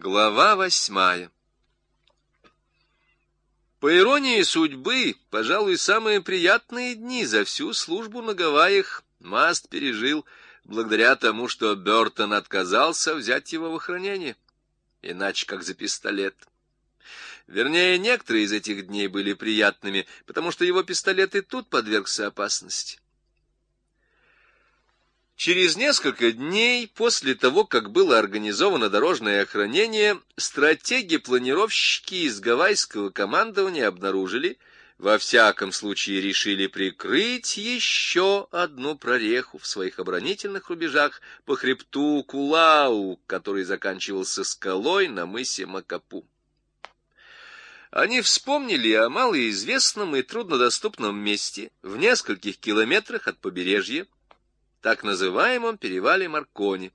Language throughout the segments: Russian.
Глава восьмая По иронии судьбы, пожалуй, самые приятные дни за всю службу на Гавайях Маст пережил благодаря тому, что Бертон отказался взять его в охранение, иначе как за пистолет. Вернее, некоторые из этих дней были приятными, потому что его пистолет и тут подвергся опасности. Через несколько дней после того, как было организовано дорожное охранение, стратеги-планировщики из гавайского командования обнаружили, во всяком случае решили прикрыть еще одну прореху в своих оборонительных рубежах по хребту Кулау, который заканчивался скалой на мысе Макапу. Они вспомнили о малоизвестном и труднодоступном месте в нескольких километрах от побережья, так называемом перевале Маркони.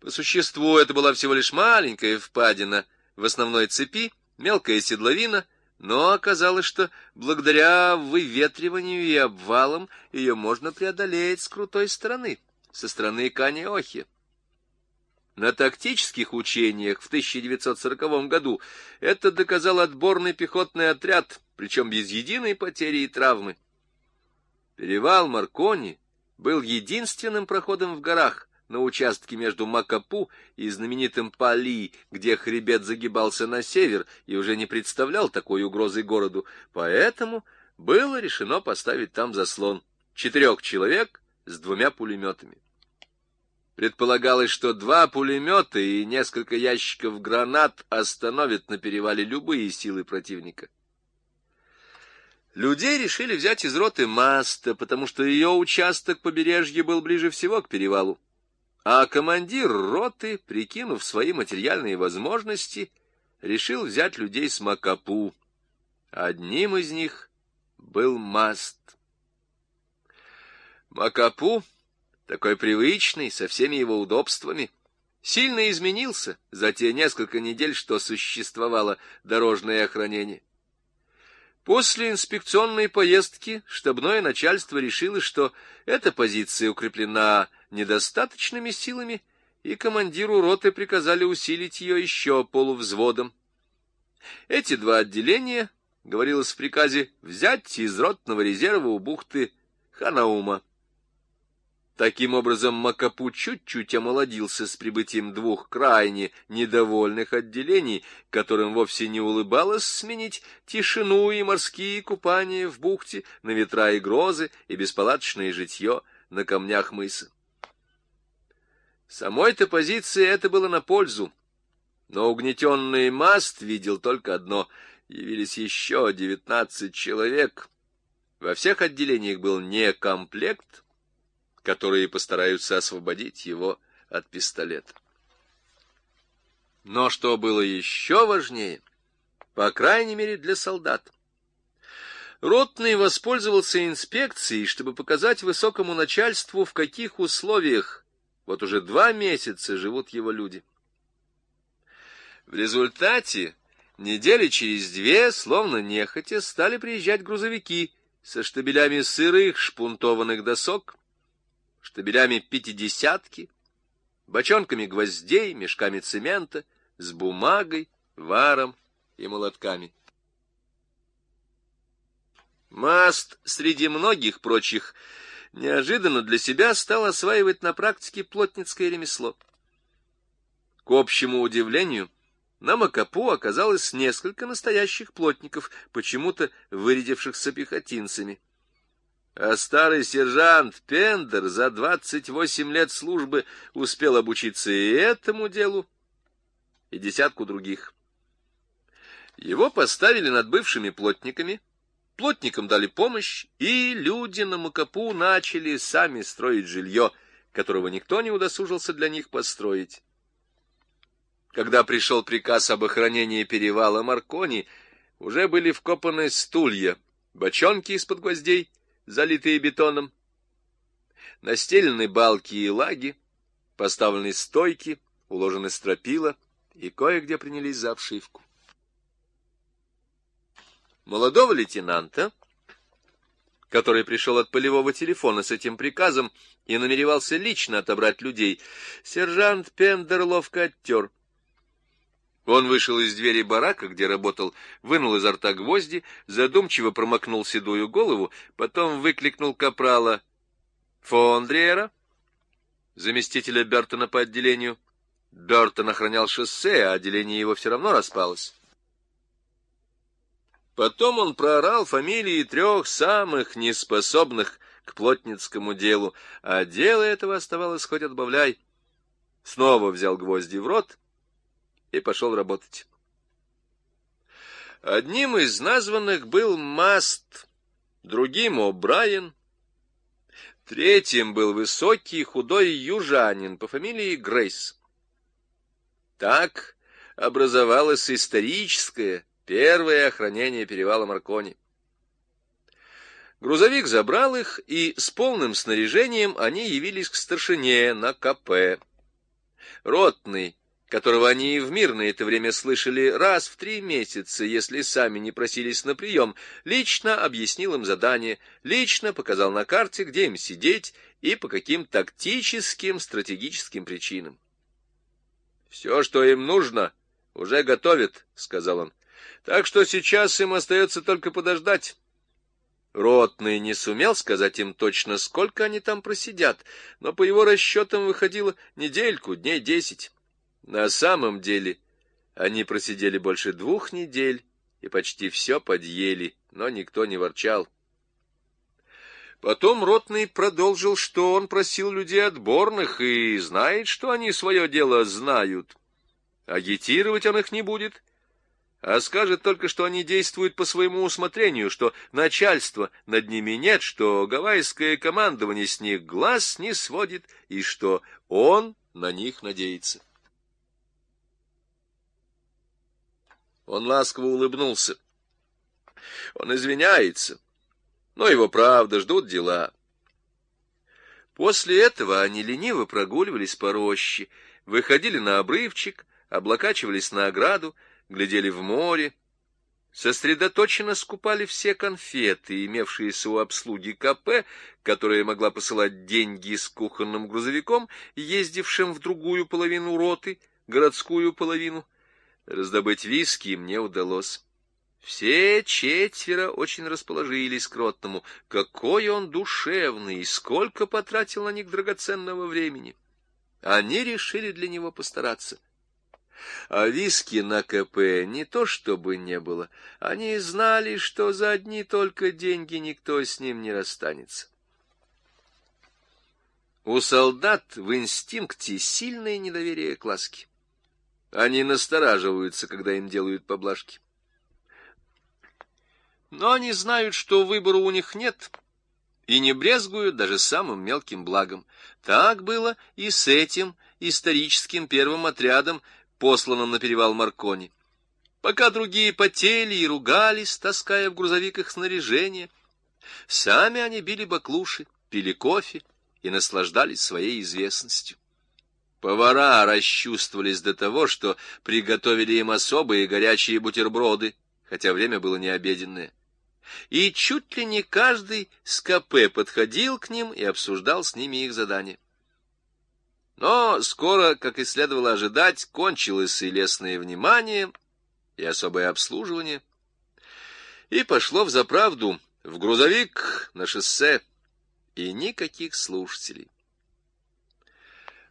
По существу это была всего лишь маленькая впадина в основной цепи, мелкая седловина, но оказалось, что благодаря выветриванию и обвалам ее можно преодолеть с крутой стороны, со стороны Каниохи. На тактических учениях в 1940 году это доказал отборный пехотный отряд, причем без единой потери и травмы. Перевал Маркони был единственным проходом в горах на участке между Макапу и знаменитым Пали, где хребет загибался на север и уже не представлял такой угрозы городу, поэтому было решено поставить там заслон четырех человек с двумя пулеметами. Предполагалось, что два пулемета и несколько ящиков гранат остановят на перевале любые силы противника. Людей решили взять из роты Маста, потому что ее участок побережья был ближе всего к перевалу. А командир роты, прикинув свои материальные возможности, решил взять людей с Макапу. Одним из них был Маст. Макапу, такой привычный, со всеми его удобствами, сильно изменился за те несколько недель, что существовало дорожное охранение. После инспекционной поездки штабное начальство решило, что эта позиция укреплена недостаточными силами, и командиру роты приказали усилить ее еще полувзводом. Эти два отделения, говорилось в приказе, взять из ротного резерва у бухты Ханаума. Таким образом, Макапу чуть-чуть омолодился с прибытием двух крайне недовольных отделений, которым вовсе не улыбалось сменить тишину и морские купания в бухте на ветра и грозы и беспалаточное житье на камнях мыса. Самой-то позиции это было на пользу, но угнетенный маст видел только одно — явились еще девятнадцать человек. Во всех отделениях был не комплект — которые постараются освободить его от пистолета. Но что было еще важнее, по крайней мере для солдат, Ротный воспользовался инспекцией, чтобы показать высокому начальству, в каких условиях вот уже два месяца живут его люди. В результате недели через две, словно нехотя, стали приезжать грузовики со штабелями сырых шпунтованных досок, штабелями пятидесятки, бочонками гвоздей, мешками цемента, с бумагой, варом и молотками. Маст среди многих прочих неожиданно для себя стал осваивать на практике плотницкое ремесло. К общему удивлению, на Макапу оказалось несколько настоящих плотников, почему-то вырядившихся пехотинцами. А старый сержант Пендер за двадцать восемь лет службы успел обучиться и этому делу, и десятку других. Его поставили над бывшими плотниками, плотникам дали помощь, и люди на Макапу начали сами строить жилье, которого никто не удосужился для них построить. Когда пришел приказ об охранении перевала Маркони, уже были вкопаны стулья, бочонки из-под гвоздей, залитые бетоном, настелены балки и лаги, поставлены стойки, уложены стропила, и кое-где принялись за обшивку. Молодого лейтенанта, который пришел от полевого телефона с этим приказом и намеревался лично отобрать людей, сержант Пендер ловко оттер. Он вышел из двери барака, где работал, вынул изо рта гвозди, задумчиво промокнул седую голову, потом выкликнул капрала Фондриера, заместителя Бертона по отделению. Бертон охранял шоссе, а отделение его все равно распалось. Потом он проорал фамилии трех самых неспособных к плотницкому делу, а дело этого оставалось хоть отбавляй. Снова взял гвозди в рот и пошел работать. Одним из названных был Маст, другим — О'Брайен, третьим был высокий худой южанин по фамилии Грейс. Так образовалось историческое первое охранение перевала Маркони. Грузовик забрал их, и с полным снаряжением они явились к старшине на КП. Ротный, которого они в мирное это время слышали раз в три месяца, если сами не просились на прием, лично объяснил им задание, лично показал на карте, где им сидеть и по каким тактическим, стратегическим причинам. «Все, что им нужно, уже готовят», — сказал он. «Так что сейчас им остается только подождать». Ротный не сумел сказать им точно, сколько они там просидят, но по его расчетам выходило недельку, дней десять. На самом деле они просидели больше двух недель и почти все подъели, но никто не ворчал. Потом Ротный продолжил, что он просил людей отборных и знает, что они свое дело знают. Агитировать он их не будет, а скажет только, что они действуют по своему усмотрению, что начальства над ними нет, что гавайское командование с них глаз не сводит и что он на них надеется. Он ласково улыбнулся. Он извиняется но его, правда, ждут дела. После этого они лениво прогуливались по роще, выходили на обрывчик, облокачивались на ограду, глядели в море, сосредоточенно скупали все конфеты, имевшиеся у обслуги КП, которая могла посылать деньги с кухонным грузовиком, ездившим в другую половину роты, городскую половину. Раздобыть виски им не удалось. Все четверо очень расположились к Ротному. Какой он душевный, и сколько потратил на них драгоценного времени. Они решили для него постараться. А виски на КП не то чтобы не было. Они знали, что за одни только деньги никто с ним не расстанется. У солдат в инстинкте сильное недоверие к ласке. Они настораживаются, когда им делают поблажки. Но они знают, что выбора у них нет, и не брезгуют даже самым мелким благом. Так было и с этим историческим первым отрядом, посланным на перевал Маркони. Пока другие потели и ругались, таская в грузовиках снаряжение, сами они били баклуши, пили кофе и наслаждались своей известностью. Повара расчувствовались до того, что приготовили им особые горячие бутерброды, хотя время было не обеденное и чуть ли не каждый с КП подходил к ним и обсуждал с ними их задания. Но скоро, как и следовало ожидать, кончилось и лесное внимание, и особое обслуживание, и пошло в заправду, в грузовик, на шоссе, и никаких слушателей.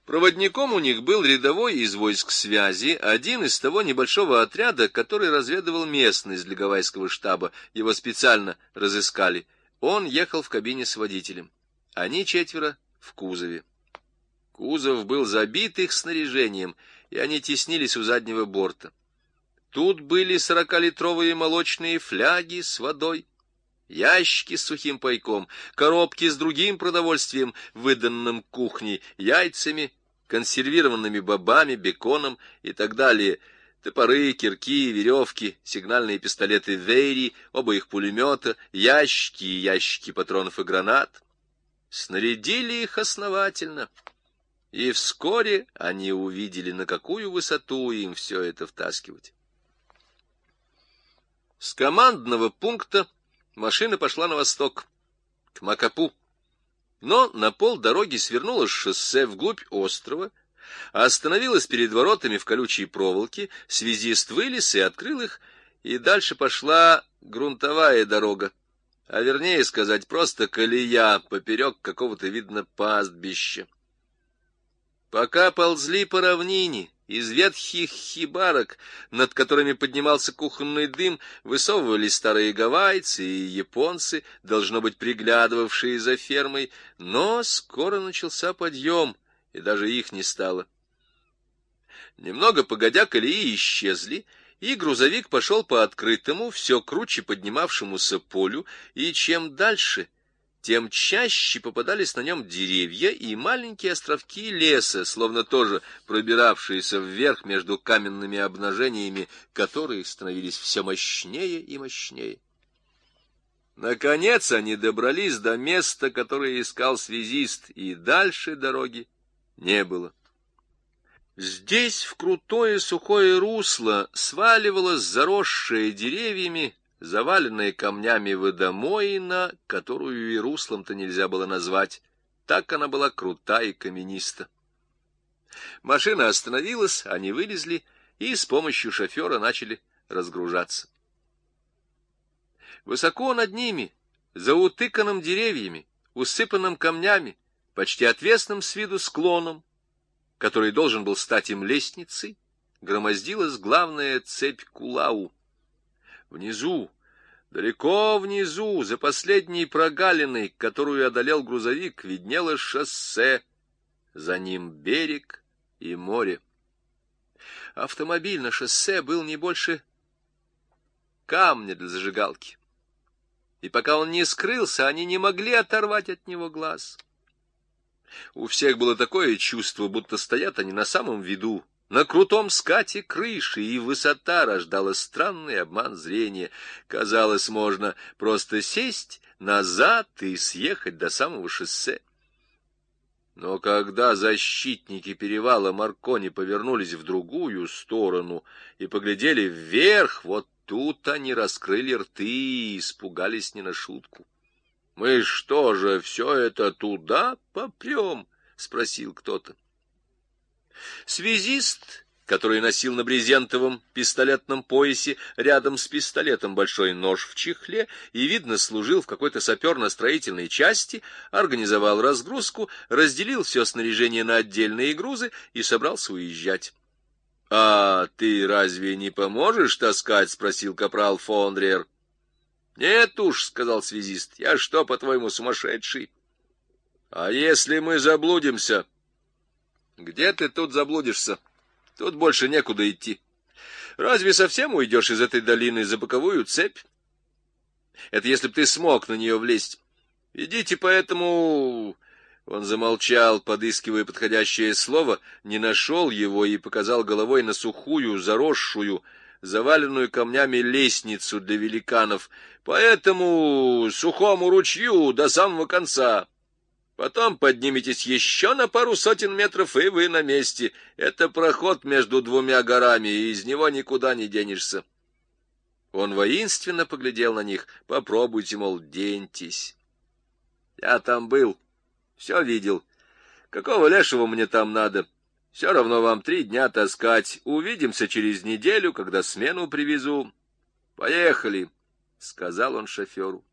Проводником у них был рядовой из войск связи, один из того небольшого отряда, который разведывал местность для гавайского штаба. Его специально разыскали. Он ехал в кабине с водителем. Они четверо в кузове. Кузов был забит их снаряжением, и они теснились у заднего борта. Тут были сорокалитровые молочные фляги с водой, ящики с сухим пайком, коробки с другим продовольствием, выданным кухней, яйцами, консервированными бобами, беконом и так далее, топоры, кирки, веревки, сигнальные пистолеты Вейри, оба их пулемета, ящики и ящики патронов и гранат. Снарядили их основательно, и вскоре они увидели, на какую высоту им все это втаскивать. С командного пункта машина пошла на восток, к Макапу но на полдороги свернуло с шоссе вглубь острова, остановилась перед воротами в колючей проволоке, связист вылез и открыл их, и дальше пошла грунтовая дорога, а вернее сказать, просто колея поперек какого-то, видно, пастбища. Пока ползли по равнине, из ветхих хибарок, над которыми поднимался кухонный дым, высовывались старые гавайцы и японцы, должно быть, приглядывавшие за фермой, но скоро начался подъем, и даже их не стало. Немного погодя, колеи исчезли, и грузовик пошел по открытому, все круче поднимавшемуся полю, и чем дальше — тем чаще попадались на нем деревья и маленькие островки леса, словно тоже пробиравшиеся вверх между каменными обнажениями, которые становились все мощнее и мощнее. Наконец они добрались до места, которое искал связист, и дальше дороги не было. Здесь в крутое сухое русло сваливалось заросшее деревьями заваленная камнями водомоина, которую и руслом-то нельзя было назвать. Так она была крута и камениста. Машина остановилась, они вылезли и с помощью шофера начали разгружаться. Высоко над ними, за утыканным деревьями, усыпанным камнями, почти отвесным с виду склоном, который должен был стать им лестницей, громоздилась главная цепь Кулау — Внизу, далеко внизу, за последней прогалиной, которую одолел грузовик, виднелось шоссе, за ним берег и море. Автомобиль на шоссе был не больше камня для зажигалки. И пока он не скрылся, они не могли оторвать от него глаз. У всех было такое чувство, будто стоят они на самом виду, на крутом скате крыши, и высота рождала странный обман зрения. Казалось, можно просто сесть назад и съехать до самого шоссе. Но когда защитники перевала Маркони повернулись в другую сторону и поглядели вверх, вот тут они раскрыли рты и испугались не на шутку. — Мы что же, все это туда попрем? — спросил кто-то. Связист, который носил на брезентовом пистолетном поясе рядом с пистолетом большой нож в чехле и, видно, служил в какой-то саперно-строительной части, организовал разгрузку, разделил все снаряжение на отдельные грузы и собрался уезжать. — А ты разве не поможешь таскать? — спросил капрал Фондриер. — Нет уж, — сказал связист, — я что, по-твоему, сумасшедший? — А если мы заблудимся? — где ты тут заблудишься? Тут больше некуда идти. Разве совсем уйдешь из этой долины за боковую цепь? Это если б ты смог на нее влезть. Идите поэтому... Он замолчал, подыскивая подходящее слово, не нашел его и показал головой на сухую, заросшую, заваленную камнями лестницу для великанов, поэтому сухому ручью до самого конца. Потом подниметесь еще на пару сотен метров, и вы на месте. Это проход между двумя горами, и из него никуда не денешься. Он воинственно поглядел на них. Попробуйте, мол, деньтесь. Я там был, все видел. Какого лешего мне там надо? Все равно вам три дня таскать. Увидимся через неделю, когда смену привезу. Поехали, — сказал он шоферу.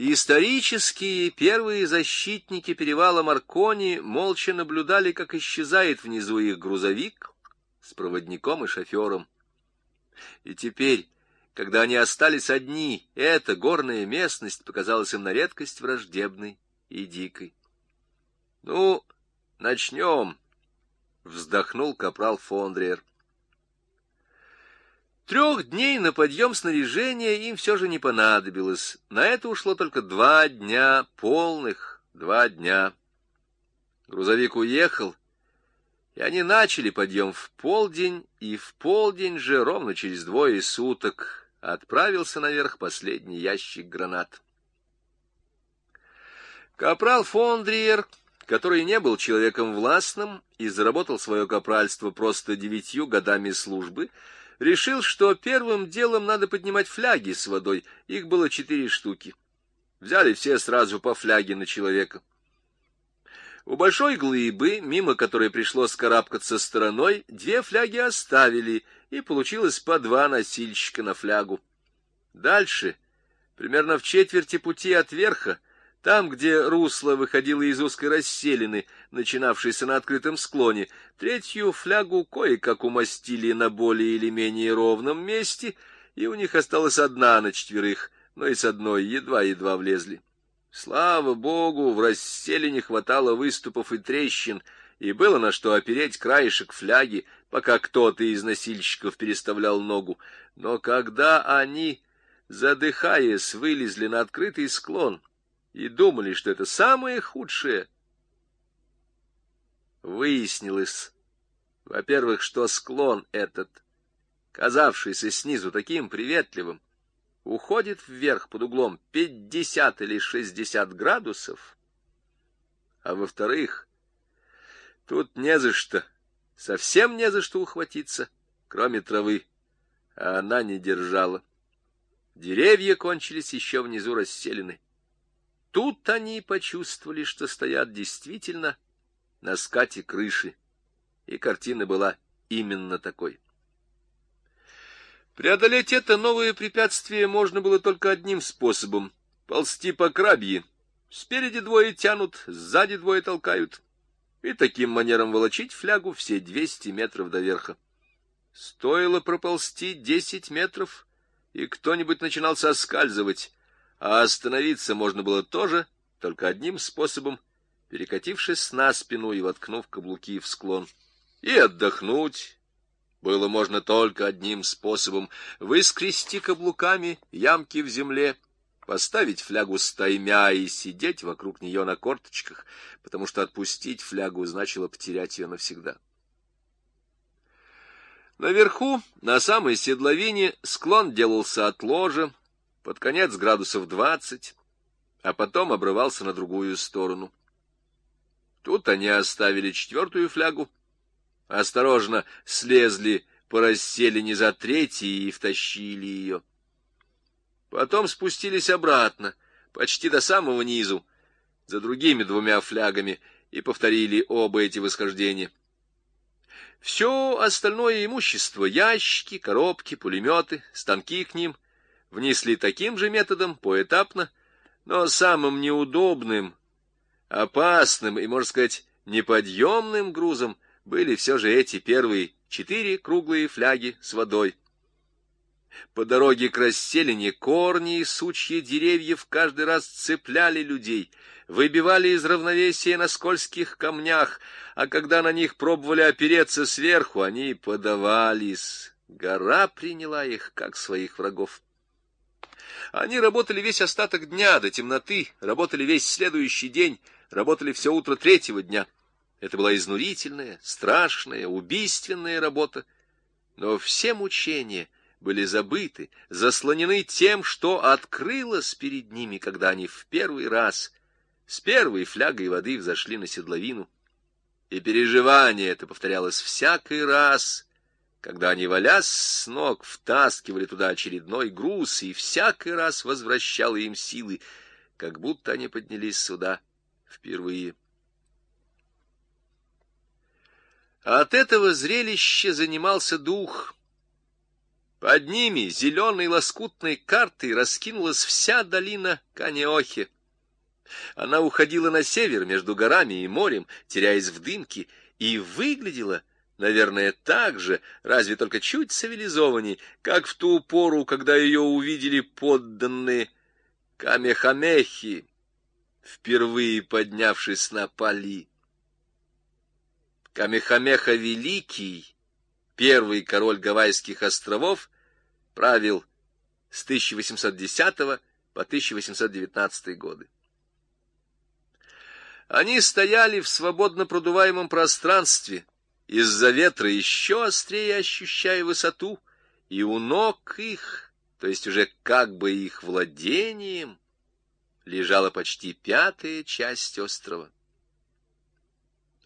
Исторические первые защитники перевала Маркони молча наблюдали, как исчезает внизу их грузовик с проводником и шофером. И теперь, когда они остались одни, эта горная местность показалась им на редкость враждебной и дикой. — Ну, начнем, — вздохнул капрал Фондриер. Трех дней на подъем снаряжения им все же не понадобилось. На это ушло только два дня, полных два дня. Грузовик уехал, и они начали подъем в полдень, и в полдень же, ровно через двое суток, отправился наверх последний ящик гранат. Капрал Фондриер, который не был человеком властным и заработал свое капральство просто девятью годами службы, — решил, что первым делом надо поднимать фляги с водой. Их было четыре штуки. Взяли все сразу по фляге на человека. У большой глыбы, мимо которой пришлось карабкаться стороной, две фляги оставили, и получилось по два носильщика на флягу. Дальше, примерно в четверти пути от верха, там, где русло выходило из узкой расселины, начинавшейся на открытом склоне, третью флягу кое-как умостили на более или менее ровном месте, и у них осталась одна на четверых, но и с одной едва-едва влезли. Слава богу, в расселине хватало выступов и трещин, и было на что опереть краешек фляги, пока кто-то из носильщиков переставлял ногу. Но когда они, задыхаясь, вылезли на открытый склон, и думали, что это самое худшее. Выяснилось, во-первых, что склон этот, казавшийся снизу таким приветливым, уходит вверх под углом пятьдесят или шестьдесят градусов, а во-вторых, тут не за что, совсем не за что ухватиться, кроме травы, а она не держала. Деревья кончились еще внизу расселены. Тут они почувствовали, что стоят действительно на скате крыши, и картина была именно такой. Преодолеть это новое препятствие можно было только одним способом — ползти по крабье. Спереди двое тянут, сзади двое толкают, и таким манером волочить флягу все двести метров до верха. Стоило проползти десять метров, и кто-нибудь начинал соскальзывать, а остановиться можно было тоже, только одним способом, перекатившись на спину и воткнув каблуки в склон. И отдохнуть было можно только одним способом — выскрести каблуками ямки в земле, поставить флягу стаймя и сидеть вокруг нее на корточках, потому что отпустить флягу значило потерять ее навсегда. Наверху, на самой седловине, склон делался от ложа, под конец градусов двадцать, а потом обрывался на другую сторону. Тут они оставили четвертую флягу, осторожно слезли по расселине за третьей и втащили ее. Потом спустились обратно, почти до самого низу, за другими двумя флягами, и повторили оба эти восхождения. Все остальное имущество — ящики, коробки, пулеметы, станки к ним — внесли таким же методом, поэтапно, но самым неудобным, опасным и, можно сказать, неподъемным грузом были все же эти первые четыре круглые фляги с водой. По дороге к расселине корни и сучья деревьев каждый раз цепляли людей, выбивали из равновесия на скользких камнях, а когда на них пробовали опереться сверху, они подавались. Гора приняла их, как своих врагов. Они работали весь остаток дня до темноты, работали весь следующий день, работали все утро третьего дня. Это была изнурительная, страшная, убийственная работа. Но все мучения были забыты, заслонены тем, что открылось перед ними, когда они в первый раз с первой флягой воды взошли на седловину. И переживание это повторялось всякий раз, когда они, валясь с ног, втаскивали туда очередной груз и всякий раз возвращало им силы, как будто они поднялись сюда впервые. от этого зрелища занимался дух. Под ними зеленой лоскутной картой раскинулась вся долина Канеохи. Она уходила на север между горами и морем, теряясь в дымке, и выглядела наверное, так же, разве только чуть цивилизованней, как в ту пору, когда ее увидели подданные Камехамехи, впервые поднявшись на поли. Камехамеха Великий, первый король Гавайских островов, правил с 1810 по 1819 годы. Они стояли в свободно продуваемом пространстве, из-за ветра еще острее ощущая высоту, и у ног их, то есть уже как бы их владением, лежала почти пятая часть острова.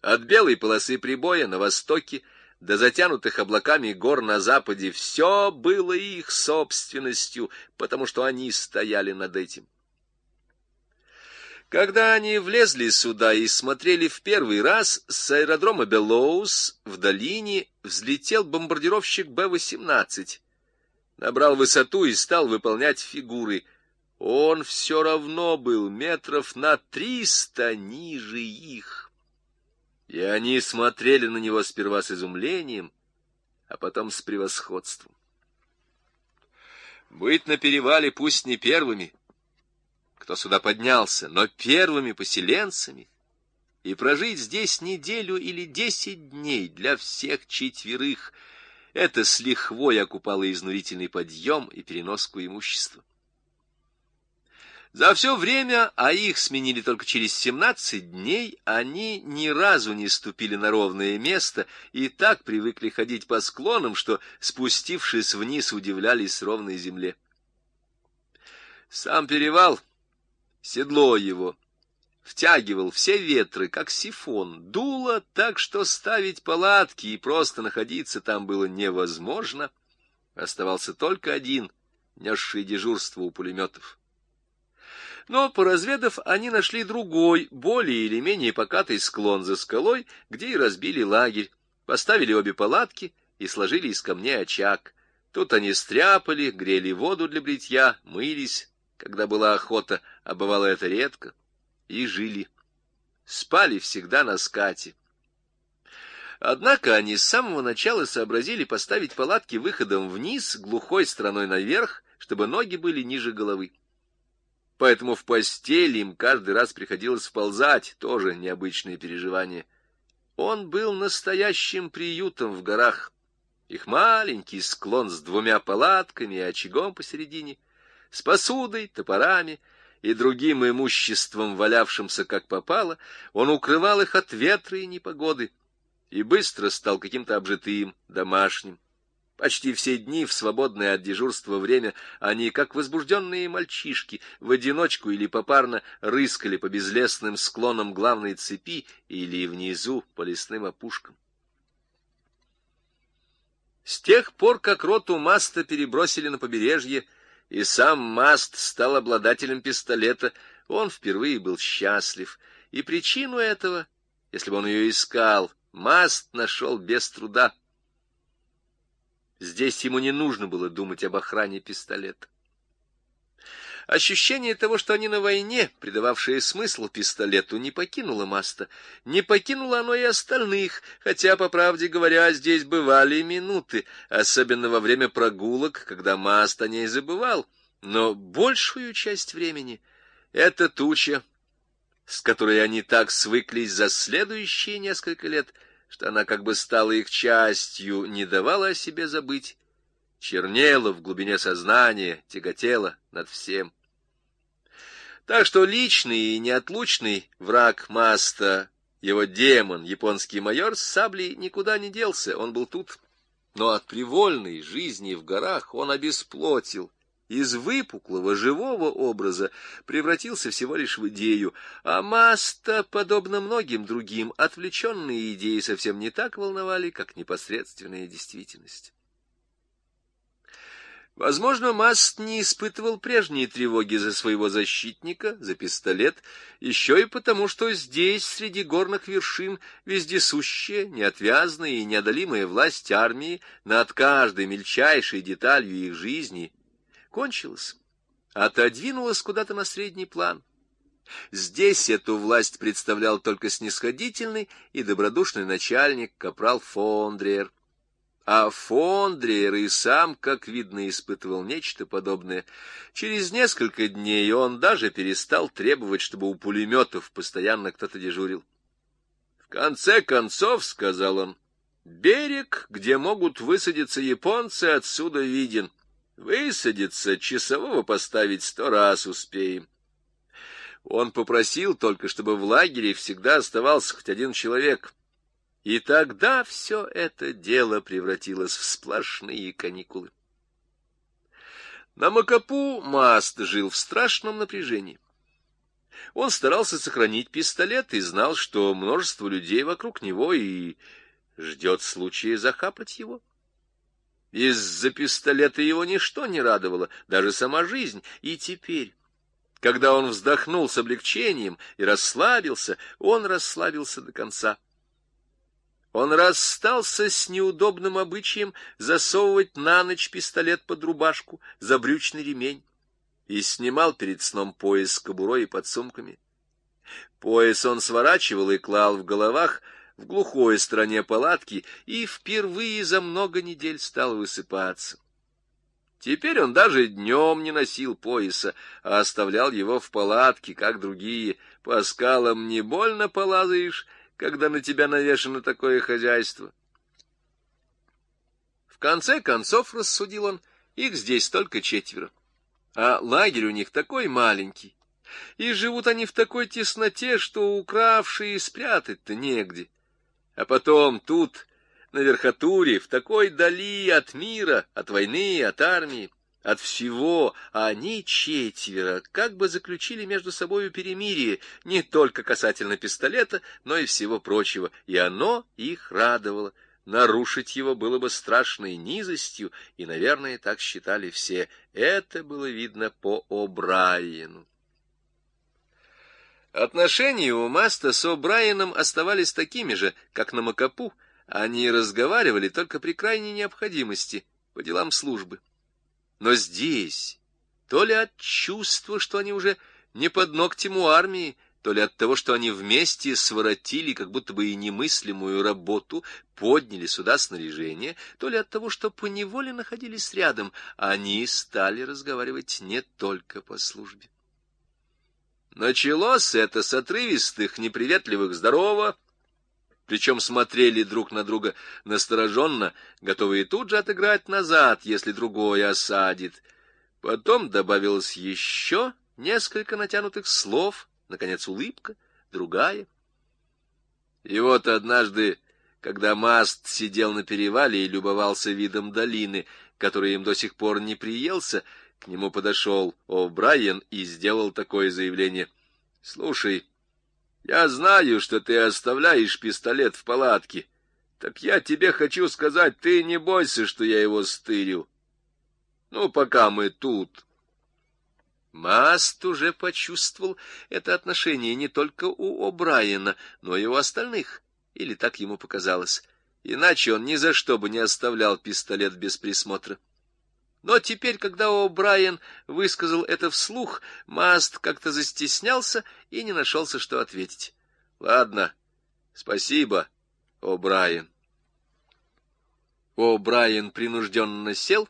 От белой полосы прибоя на востоке до затянутых облаками гор на западе все было их собственностью, потому что они стояли над этим. Когда они влезли сюда и смотрели в первый раз, с аэродрома Белоус в долине взлетел бомбардировщик Б-18. Набрал высоту и стал выполнять фигуры. Он все равно был метров на триста ниже их. И они смотрели на него сперва с изумлением, а потом с превосходством. Быть на перевале пусть не первыми — кто сюда поднялся, но первыми поселенцами, и прожить здесь неделю или десять дней для всех четверых — это с лихвой окупало изнурительный подъем и переноску имущества. За все время, а их сменили только через семнадцать дней, они ни разу не ступили на ровное место и так привыкли ходить по склонам, что, спустившись вниз, удивлялись ровной земле. Сам перевал — Седло его втягивал все ветры, как сифон, дуло так, что ставить палатки и просто находиться там было невозможно. Оставался только один, несший дежурство у пулеметов. Но, поразведав, они нашли другой, более или менее покатый склон за скалой, где и разбили лагерь, поставили обе палатки и сложили из камней очаг. Тут они стряпали, грели воду для бритья, мылись, когда была охота, а бывало это редко, и жили. Спали всегда на скате. Однако они с самого начала сообразили поставить палатки выходом вниз, глухой стороной наверх, чтобы ноги были ниже головы. Поэтому в постели им каждый раз приходилось вползать, тоже необычное переживание. Он был настоящим приютом в горах. Их маленький склон с двумя палатками и очагом посередине — с посудой, топорами и другим имуществом, валявшимся как попало, он укрывал их от ветра и непогоды и быстро стал каким-то обжитым, домашним. Почти все дни в свободное от дежурства время они, как возбужденные мальчишки, в одиночку или попарно рыскали по безлесным склонам главной цепи или внизу по лесным опушкам. С тех пор, как роту Маста перебросили на побережье, и сам Маст стал обладателем пистолета, он впервые был счастлив, и причину этого, если бы он ее искал, Маст нашел без труда. Здесь ему не нужно было думать об охране пистолета. Ощущение того, что они на войне, придававшее смысл пистолету, не покинуло Маста. Не покинуло оно и остальных, хотя, по правде говоря, здесь бывали минуты, особенно во время прогулок, когда Маст о ней забывал. Но большую часть времени эта туча, с которой они так свыклись за следующие несколько лет, что она как бы стала их частью, не давала о себе забыть, чернела в глубине сознания, тяготела над всем. Так что личный и неотлучный враг Маста, его демон, японский майор, с саблей никуда не делся, он был тут. Но от привольной жизни в горах он обесплотил, из выпуклого живого образа превратился всего лишь в идею, а Маста, подобно многим другим, отвлеченные идеи совсем не так волновали, как непосредственная действительность. Возможно, Маст не испытывал прежние тревоги за своего защитника, за пистолет, еще и потому, что здесь, среди горных вершин, вездесущая, неотвязная и неодолимая власть армии над каждой мельчайшей деталью их жизни кончилась, отодвинулась куда-то на средний план. Здесь эту власть представлял только снисходительный и добродушный начальник, капрал Фондриер. А Фондриер и сам, как видно, испытывал нечто подобное. Через несколько дней он даже перестал требовать, чтобы у пулеметов постоянно кто-то дежурил. В конце концов, — сказал он, — берег, где могут высадиться японцы, отсюда виден. Высадиться, часового поставить сто раз успеем. Он попросил только, чтобы в лагере всегда оставался хоть один человек — и тогда все это дело превратилось в сплошные каникулы. На Макапу Маст жил в страшном напряжении. Он старался сохранить пистолет и знал, что множество людей вокруг него и ждет случая захапать его. Из-за пистолета его ничто не радовало, даже сама жизнь. И теперь, Когда он вздохнул с облегчением и расслабился, он расслабился до конца. Он расстался с неудобным обычаем засовывать на ночь пистолет под рубашку, за брючный ремень, и снимал перед сном пояс с кобурой и под сумками. Пояс он сворачивал и клал в головах в глухой стороне палатки и впервые за много недель стал высыпаться. Теперь он даже днем не носил пояса, а оставлял его в палатке, как другие. По скалам не больно полазаешь, когда на тебя навешано такое хозяйство. В конце концов, рассудил он, их здесь только четверо. А лагерь у них такой маленький, и живут они в такой тесноте, что укравшие спрятать-то негде. А потом тут, на верхотуре, в такой дали от мира, от войны, от армии, от всего, они четверо как бы заключили между собою перемирие, не только касательно пистолета, но и всего прочего, и оно их радовало. Нарушить его было бы страшной низостью, и, наверное, так считали все. Это было видно по О'Брайену. Отношения у Маста с О'Брайеном оставались такими же, как на Макапу. Они разговаривали только при крайней необходимости, по делам службы. Но здесь, то ли от чувства, что они уже не под ногтем у армии, то ли от того, что они вместе своротили как будто бы и немыслимую работу, подняли сюда снаряжение, то ли от того, что поневоле находились рядом, они стали разговаривать не только по службе. Началось это с отрывистых, неприветливых «здорово», причем смотрели друг на друга настороженно, готовые тут же отыграть назад, если другой осадит. Потом добавилось еще несколько натянутых слов, наконец улыбка, другая. И вот однажды, когда Маст сидел на перевале и любовался видом долины, который им до сих пор не приелся, к нему подошел О'Брайен и сделал такое заявление. — Слушай, я знаю, что ты оставляешь пистолет в палатке. Так я тебе хочу сказать, ты не бойся, что я его стырю. Ну, пока мы тут. Маст уже почувствовал это отношение не только у О'Брайена, но и у остальных, или так ему показалось. Иначе он ни за что бы не оставлял пистолет без присмотра. Но теперь, когда О'Брайен высказал это вслух, Маст как-то застеснялся и не нашелся, что ответить. — Ладно, спасибо, О'Брайен. О'Брайен принужденно сел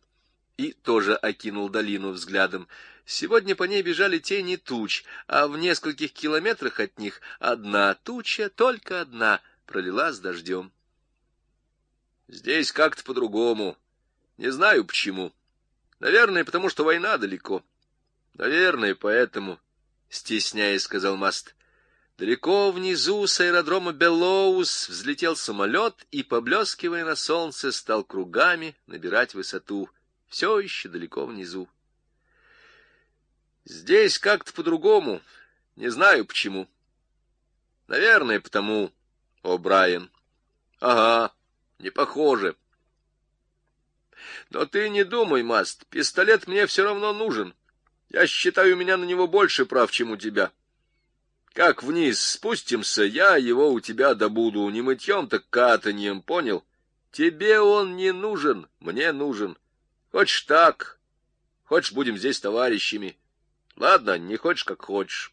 и тоже окинул долину взглядом. Сегодня по ней бежали тени туч, а в нескольких километрах от них одна туча, только одна, пролила с дождем. Здесь как-то по-другому. Не знаю почему. Наверное, потому что война далеко. Наверное, поэтому, стесняясь, сказал Маст. Далеко внизу с аэродрома Белоус взлетел самолет и, поблескивая на солнце, стал кругами набирать высоту. Все еще далеко внизу. Здесь как-то по-другому. Не знаю почему. Наверное, потому, о, Брайан. Ага, не похоже. Но ты не думай, Маст, пистолет мне все равно нужен. Я считаю, у меня на него больше прав, чем у тебя. Как вниз спустимся, я его у тебя добуду, не мытьем, так катаньем, понял? Тебе он не нужен, мне нужен. Хочешь так, хочешь будем здесь товарищами. Ладно, не хочешь, как хочешь.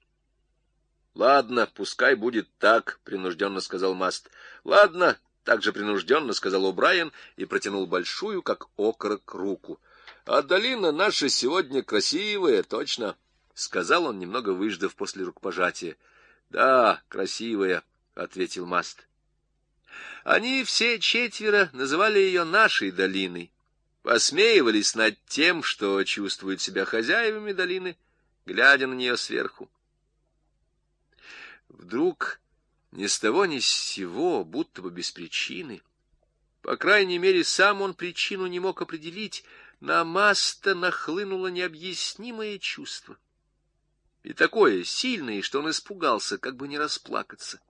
Ладно, пускай будет так, принужденно сказал Маст. Ладно, также принужденно сказал О'Брайен и протянул большую, как окорок, руку. — А долина наша сегодня красивая, точно, — сказал он, немного выждав после рукопожатия. — Да, красивая, — ответил Маст. Они все четверо называли ее нашей долиной, посмеивались над тем, что чувствуют себя хозяевами долины, глядя на нее сверху. Вдруг ни с того ни с сего, будто бы без причины. По крайней мере, сам он причину не мог определить, на Маста нахлынуло необъяснимое чувство. И такое сильное, что он испугался, как бы не расплакаться.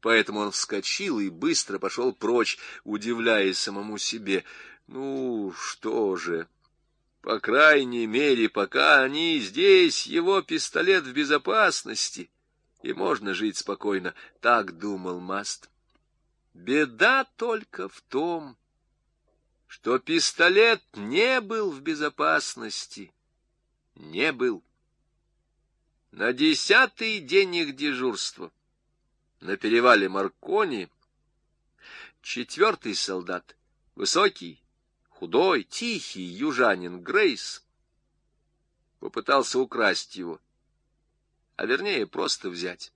Поэтому он вскочил и быстро пошел прочь, удивляясь самому себе. Ну, что же, По крайней мере, пока они здесь, его пистолет в безопасности, и можно жить спокойно, так думал Маст. Беда только в том, что пистолет не был в безопасности, не был. На десятый день их дежурства на перевале Маркони четвертый солдат, высокий, худой, тихий южанин Грейс, попытался украсть его, а вернее просто взять.